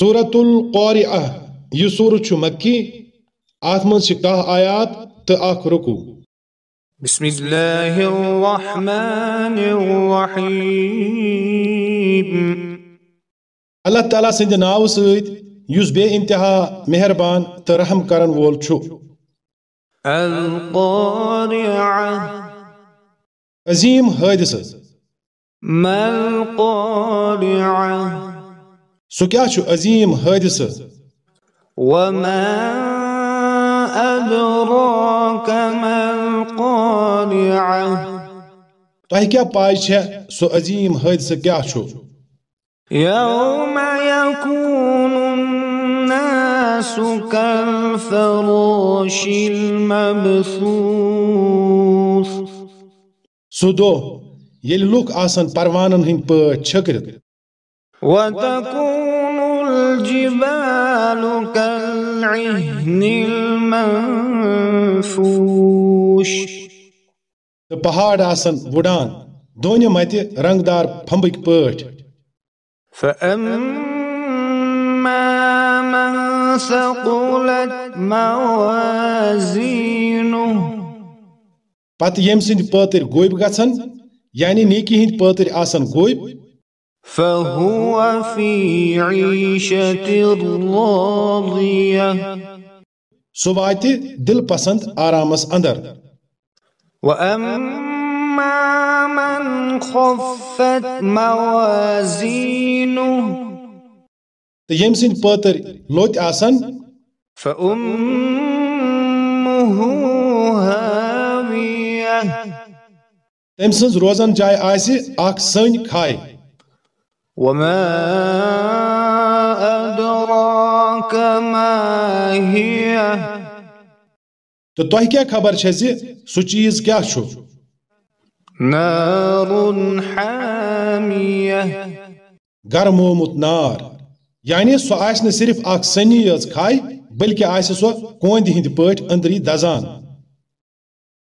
سورة القارعة یہ سورة چھ مکی آت من چھ کاہ آیات تو اخ رکو۔ بسم الله الرحمن الرحيم اللہ تعالیٰ سند ناو سید یس بے انتہا مہربان تو رحم کرن وول چھو۔ القارعة۔ عظیم حادثہ۔ ما القارعة؟ سو کیا چھو عظیم حادثہ وما أدراك ما القارعة؟ تہ کیا پائے چھ سو عظیم حادثہ کیا چھو؟ يوم يكون الناس كالفراش المبثوث. سو دو یل لوک آسن پروانن ہند پٲٹھۍ چھکرت وتكون الجبال كالعهن المنفوش. تو پہاڑ آسن وڈان دونہ متہ رنگدار پھمبک پٲٹھۍ فأما من ثقلت موازينه. پتہ یم سند پٲتر گوب گژھن یعنی نیکی ہند پٲتر آسن گوب فهو في عيشة راضية. واتہ دل پسند آرامس اندر. وأما من خفت موازينه. تو یم سند پٲتر لوت آسن. فأمه هاوية. تم سنز روزن جائے آسہِ اکھ سٔنۍ کھاے وما أدراك ما هي تو تۄہہِ کیٛاہ خبر چھےٚ زِ سُہ چیٖز کیٛاہ چھُ؟ نار گرمومُت نار یعنی سۄ آسہِ نہٕ صرف اکھ سٔنی یٲژ کھاے بلکہِ آسہِ سۄ کوندِ ہٕنٛدِ پٲٹھۍ أنٛدری دزان۔